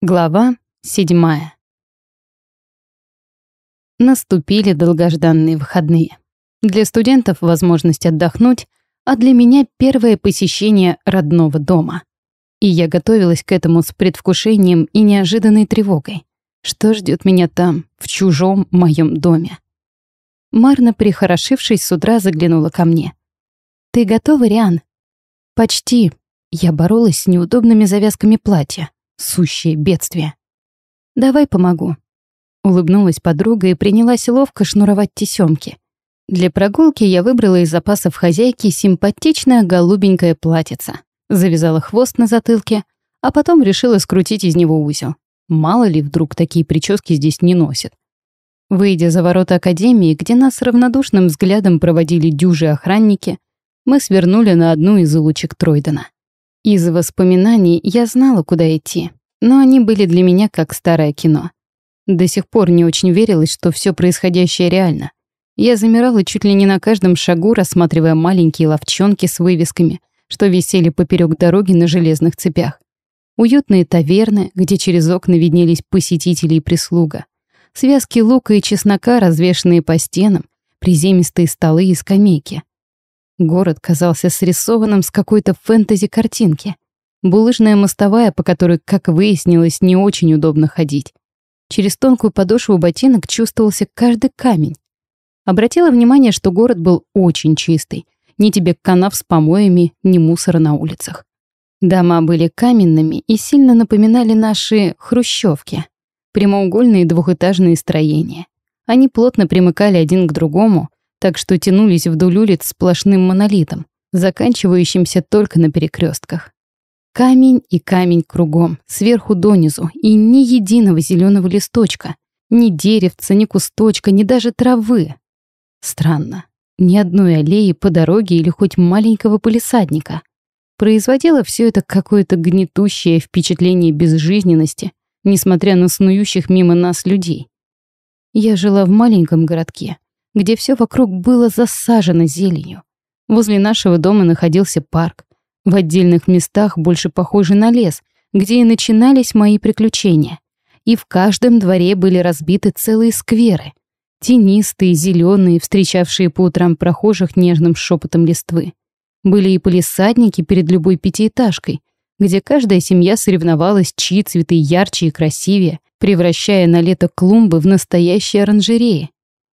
Глава седьмая. Наступили долгожданные выходные. Для студентов возможность отдохнуть, а для меня первое посещение родного дома. И я готовилась к этому с предвкушением и неожиданной тревогой. Что ждет меня там, в чужом моем доме? Марна, прихорошившись, с утра заглянула ко мне. «Ты готова, Риан?» «Почти». Я боролась с неудобными завязками платья. Сущее бедствие. «Давай помогу». Улыбнулась подруга и принялась ловко шнуровать тесёмки. Для прогулки я выбрала из запасов хозяйки симпатичное голубенькое платьице. Завязала хвост на затылке, а потом решила скрутить из него узел. Мало ли, вдруг такие прически здесь не носят. Выйдя за ворота академии, где нас равнодушным взглядом проводили дюжи охранники, мы свернули на одну из улочек Тройдена. Из воспоминаний я знала, куда идти, но они были для меня как старое кино. До сих пор не очень верилось, что все происходящее реально. Я замирала чуть ли не на каждом шагу, рассматривая маленькие ловчонки с вывесками, что висели поперек дороги на железных цепях. Уютные таверны, где через окна виднелись посетители и прислуга. Связки лука и чеснока, развешанные по стенам, приземистые столы и скамейки. Город казался срисованным с какой-то фэнтези-картинки. Булыжная мостовая, по которой, как выяснилось, не очень удобно ходить. Через тонкую подошву ботинок чувствовался каждый камень. Обратила внимание, что город был очень чистый. Ни тебе канав с помоями, ни мусора на улицах. Дома были каменными и сильно напоминали наши хрущевки. Прямоугольные двухэтажные строения. Они плотно примыкали один к другому, так что тянулись вдоль улиц сплошным монолитом, заканчивающимся только на перекрестках. Камень и камень кругом, сверху донизу, и ни единого зеленого листочка, ни деревца, ни кусточка, ни даже травы. Странно, ни одной аллеи по дороге или хоть маленького полисадника. Производило все это какое-то гнетущее впечатление безжизненности, несмотря на снующих мимо нас людей. Я жила в маленьком городке, где все вокруг было засажено зеленью. Возле нашего дома находился парк, в отдельных местах больше похожий на лес, где и начинались мои приключения. И в каждом дворе были разбиты целые скверы, тенистые, зеленые, встречавшие по утрам прохожих нежным шепотом листвы. Были и полисадники перед любой пятиэтажкой, где каждая семья соревновалась, чьи цветы ярче и красивее, превращая на лето клумбы в настоящие оранжереи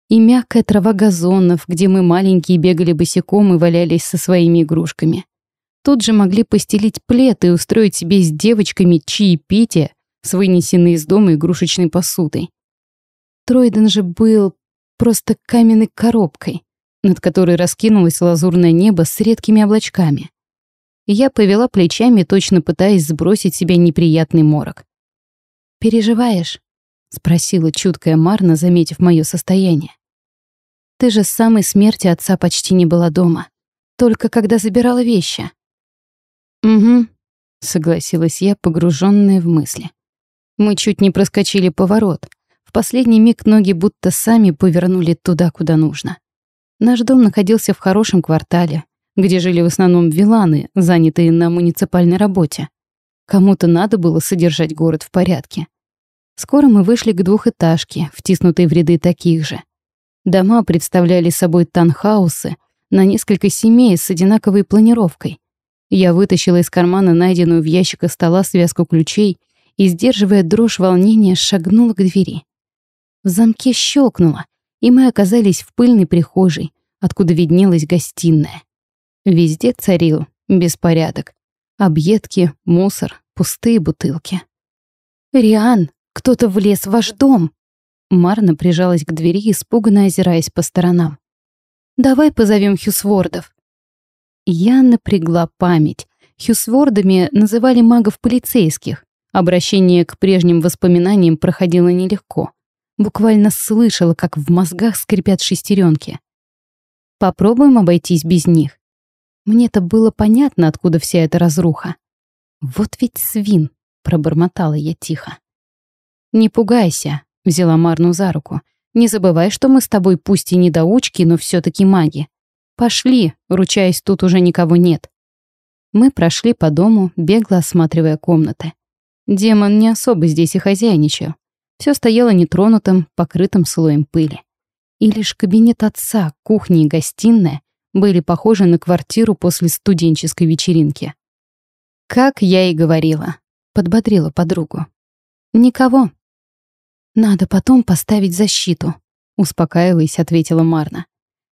и мягкая трава газонов, где мы маленькие бегали босиком и валялись со своими игрушками. Тут же могли постелить плед и устроить себе с девочками чаепитие с вынесенной из дома игрушечной посудой. Тройден же был просто каменной коробкой, над которой раскинулось лазурное небо с редкими облачками. Я повела плечами, точно пытаясь сбросить себя неприятный морок. «Переживаешь?» — спросила чуткая Марна, заметив мое состояние. «Ты же с самой смерти отца почти не была дома. Только когда забирала вещи». «Угу», — согласилась я, погруженная в мысли. Мы чуть не проскочили поворот. В последний миг ноги будто сами повернули туда, куда нужно. Наш дом находился в хорошем квартале, где жили в основном виланы, занятые на муниципальной работе. Кому-то надо было содержать город в порядке. Скоро мы вышли к двухэтажке, втиснутой в ряды таких же. Дома представляли собой танхаусы на несколько семей с одинаковой планировкой. Я вытащила из кармана найденную в ящике стола связку ключей и, сдерживая дрожь волнения, шагнула к двери. В замке щелкнуло, и мы оказались в пыльной прихожей, откуда виднелась гостиная. Везде царил беспорядок. Объедки, мусор, пустые бутылки. «Риан!» Кто-то влез в ваш дом!» Марна прижалась к двери, испуганно озираясь по сторонам. «Давай позовем Хьюсвордов». Я напрягла память. Хьюсвордами называли магов-полицейских. Обращение к прежним воспоминаниям проходило нелегко. Буквально слышала, как в мозгах скрипят шестеренки. Попробуем обойтись без них. Мне-то было понятно, откуда вся эта разруха. «Вот ведь свин!» — пробормотала я тихо. «Не пугайся», — взяла Марну за руку. «Не забывай, что мы с тобой пусть и недоучки, но все таки маги. Пошли, ручаясь, тут уже никого нет». Мы прошли по дому, бегло осматривая комнаты. Демон не особо здесь и хозяйничал. Все стояло нетронутым, покрытым слоем пыли. И лишь кабинет отца, кухня и гостиная были похожи на квартиру после студенческой вечеринки. Как я и говорила, подбодрила подругу. Никого. Надо потом поставить защиту, успокаиваясь, ответила Марна.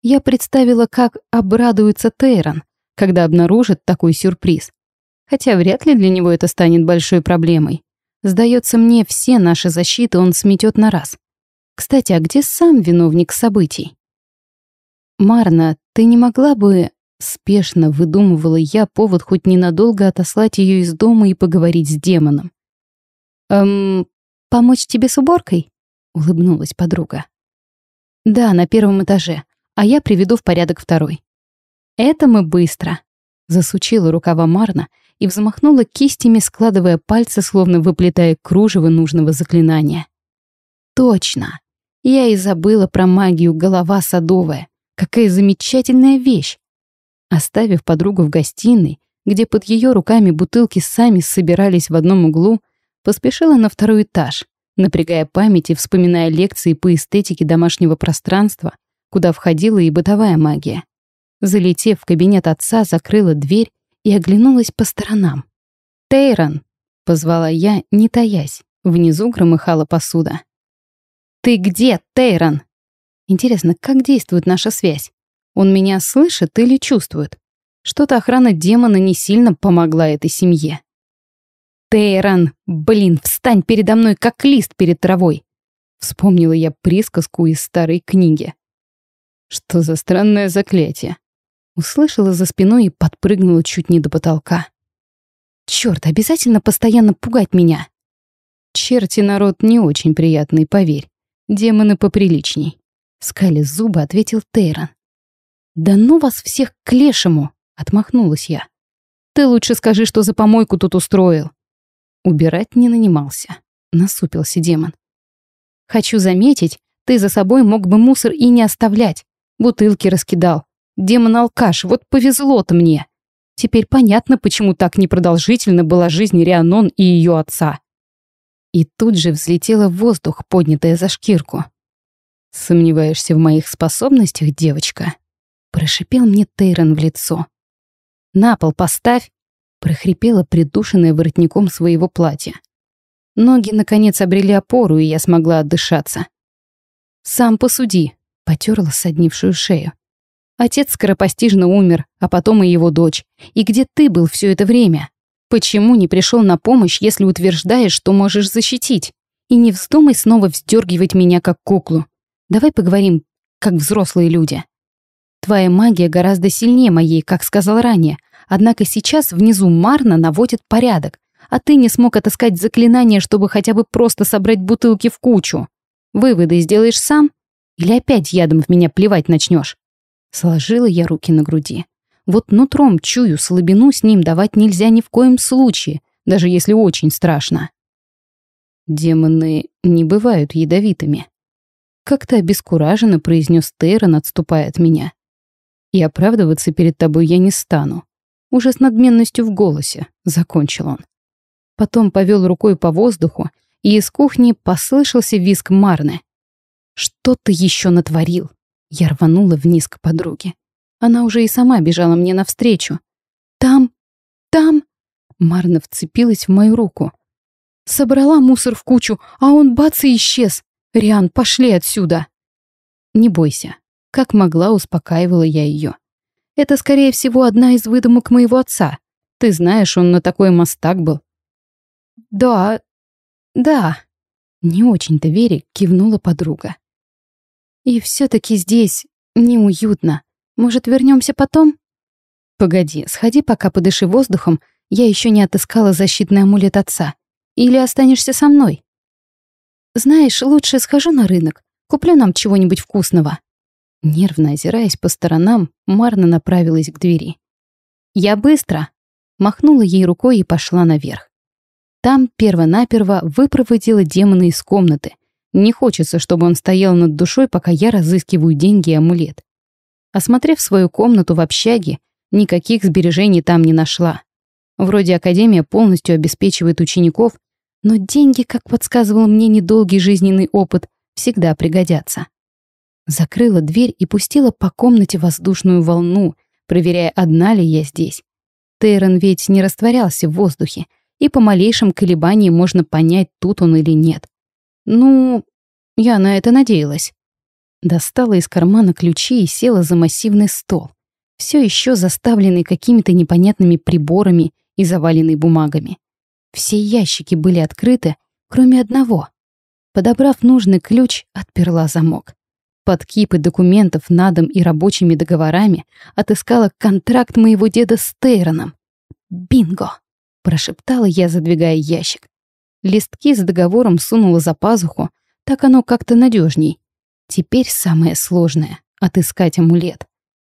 Я представила, как обрадуется Тейрон, когда обнаружит такой сюрприз. Хотя вряд ли для него это станет большой проблемой. Сдается мне, все наши защиты он сметет на раз. Кстати, а где сам виновник событий? Марна, ты не могла бы... Спешно выдумывала я повод хоть ненадолго отослать ее из дома и поговорить с демоном. «Эм, помочь тебе с уборкой?» — улыбнулась подруга. «Да, на первом этаже, а я приведу в порядок второй». «Это мы быстро», — засучила рукава Марна и взмахнула кистями, складывая пальцы, словно выплетая кружево нужного заклинания. «Точно! Я и забыла про магию голова садовая. Какая замечательная вещь!» Оставив подругу в гостиной, где под ее руками бутылки сами собирались в одном углу, поспешила на второй этаж, напрягая память и вспоминая лекции по эстетике домашнего пространства, куда входила и бытовая магия. Залетев в кабинет отца, закрыла дверь и оглянулась по сторонам. «Тейрон!» — позвала я, не таясь. Внизу громыхала посуда. «Ты где, Тейрон?» Интересно, как действует наша связь? Он меня слышит или чувствует? Что-то охрана демона не сильно помогла этой семье. «Тейрон, блин, встань передо мной, как лист перед травой!» Вспомнила я присказку из старой книги. Что за странное заклятие? Услышала за спиной и подпрыгнула чуть не до потолка. Черт, обязательно постоянно пугать меня. Черти народ не очень приятный, поверь. Демоны поприличней. Скали зубы, ответил Тейрон. «Да ну вас всех к лешему!» — отмахнулась я. «Ты лучше скажи, что за помойку тут устроил». Убирать не нанимался. Насупился демон. «Хочу заметить, ты за собой мог бы мусор и не оставлять. Бутылки раскидал. Демон-алкаш, вот повезло-то мне. Теперь понятно, почему так непродолжительно была жизнь Рианон и ее отца. И тут же взлетела в воздух, поднятая за шкирку. «Сомневаешься в моих способностях, девочка?» Прошипел мне Тейрон в лицо. «На пол поставь!» Прохрипела придушенная воротником своего платья. Ноги, наконец, обрели опору, и я смогла отдышаться. «Сам посуди», — потерла соднившую шею. Отец скоропостижно умер, а потом и его дочь. И где ты был все это время? Почему не пришел на помощь, если утверждаешь, что можешь защитить? И не вздумай снова вздергивать меня как куклу. Давай поговорим, как взрослые люди. Твоя магия гораздо сильнее моей, как сказал ранее. Однако сейчас внизу Марна наводит порядок, а ты не смог отыскать заклинание, чтобы хотя бы просто собрать бутылки в кучу. Выводы сделаешь сам? Или опять ядом в меня плевать начнешь? Сложила я руки на груди. Вот нутром чую, слабину с ним давать нельзя ни в коем случае, даже если очень страшно. Демоны не бывают ядовитыми. Как-то обескураженно произнес Тейрон, отступая от меня. И оправдываться перед тобой я не стану. Уже с надменностью в голосе, закончил он. Потом повел рукой по воздуху, и из кухни послышался визг Марны. «Что ты еще натворил?» Я рванула вниз к подруге. Она уже и сама бежала мне навстречу. «Там! Там!» Марна вцепилась в мою руку. Собрала мусор в кучу, а он бац и исчез. «Риан, пошли отсюда!» «Не бойся». Как могла, успокаивала я ее. «Это, скорее всего, одна из выдумок моего отца. Ты знаешь, он на такой мостак был». «Да, да», — не очень-то веря, кивнула подруга. И все-таки здесь неуютно. Может, вернемся потом? Погоди, сходи пока подыши воздухом, я еще не отыскала защитный амулет отца. Или останешься со мной? Знаешь, лучше схожу на рынок, куплю нам чего-нибудь вкусного. Нервно озираясь по сторонам, Марна направилась к двери. «Я быстро!» Махнула ей рукой и пошла наверх. Там перво-наперво выпроводила демона из комнаты — не хочется, чтобы он стоял над душой, пока я разыскиваю деньги и амулет. Осмотрев свою комнату в общаге, никаких сбережений там не нашла. Вроде академия полностью обеспечивает учеников, Но деньги, как подсказывал мне недолгий жизненный опыт, всегда пригодятся. Закрыла дверь и пустила по комнате воздушную волну, проверяя, одна ли я здесь. Тейрон ведь не растворялся в воздухе, и по малейшим колебаниям можно понять, тут он или нет. Ну, я на это надеялась. Достала из кармана ключи и села за массивный стол, все еще заставленный какими-то непонятными приборами и заваленный бумагами. Все ящики были открыты, кроме одного. Подобрав нужный ключ, отперла замок. Под кипы документов на дом и рабочими договорами отыскала контракт моего деда с Тейроном. «Бинго!» — прошептала я, задвигая ящик. Листки с договором сунула за пазуху, так оно как-то надежней. Теперь самое сложное — отыскать амулет.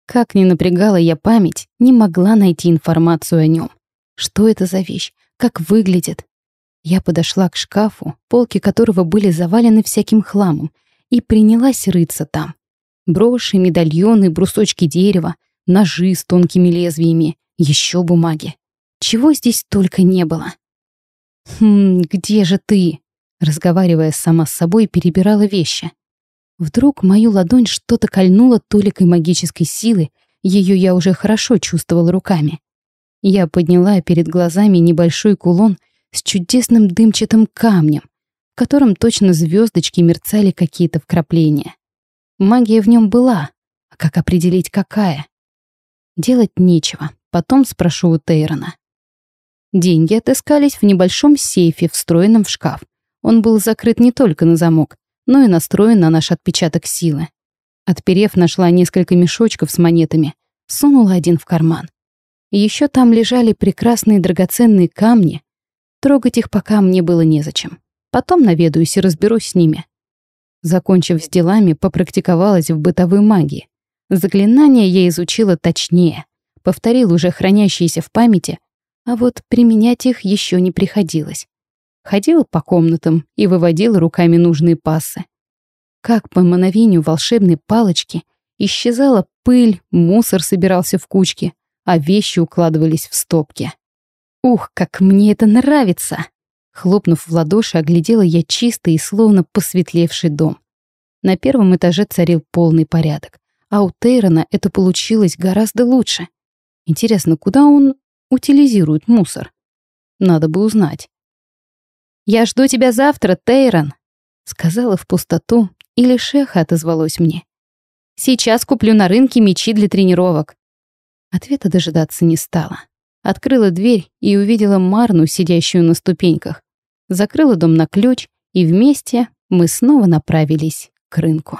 Как ни напрягала я память, не могла найти информацию о нем. Что это за вещь? Как выглядит? Я подошла к шкафу, полки которого были завалены всяким хламом, и принялась рыться там. Броши, медальоны, брусочки дерева, ножи с тонкими лезвиями, еще бумаги. Чего здесь только не было. «Хм, где же ты?» Разговаривая сама с собой, перебирала вещи. Вдруг мою ладонь что-то кольнуло толикой магической силы, ее я уже хорошо чувствовала руками. Я подняла перед глазами небольшой кулон с чудесным дымчатым камнем, в котором точно звездочки мерцали какие-то вкрапления. Магия в нем была, а как определить, какая? Делать нечего, потом спрошу у Тейрона. Деньги отыскались в небольшом сейфе, встроенном в шкаф. Он был закрыт не только на замок, но и настроен на наш отпечаток силы. Отперев, нашла несколько мешочков с монетами, сунула один в карман. Еще там лежали прекрасные драгоценные камни. Трогать их пока мне было незачем. Потом наведаюсь и разберусь с ними. Закончив с делами, попрактиковалась в бытовой магии. Заклинания я изучила точнее, повторил уже хранящиеся в памяти, а вот применять их еще не приходилось. Ходила по комнатам и выводила руками нужные пассы. Как по мановению волшебной палочки исчезала пыль, мусор собирался в кучки, а вещи укладывались в стопки. Ух, как мне это нравится! Хлопнув в ладоши, оглядела я чистый и словно посветлевший дом. На первом этаже царил полный порядок, а у Тейрона это получилось гораздо лучше. Интересно, куда он утилизирует мусор? Надо бы узнать. «Я жду тебя завтра, Тейрон», — сказала в пустоту, и лишь эхо отозвалось мне. «Сейчас куплю на рынке мечи для тренировок». Ответа дожидаться не стала. Открыла дверь и увидела Марну, сидящую на ступеньках. Закрыла дом на ключ, и вместе мы снова направились к рынку.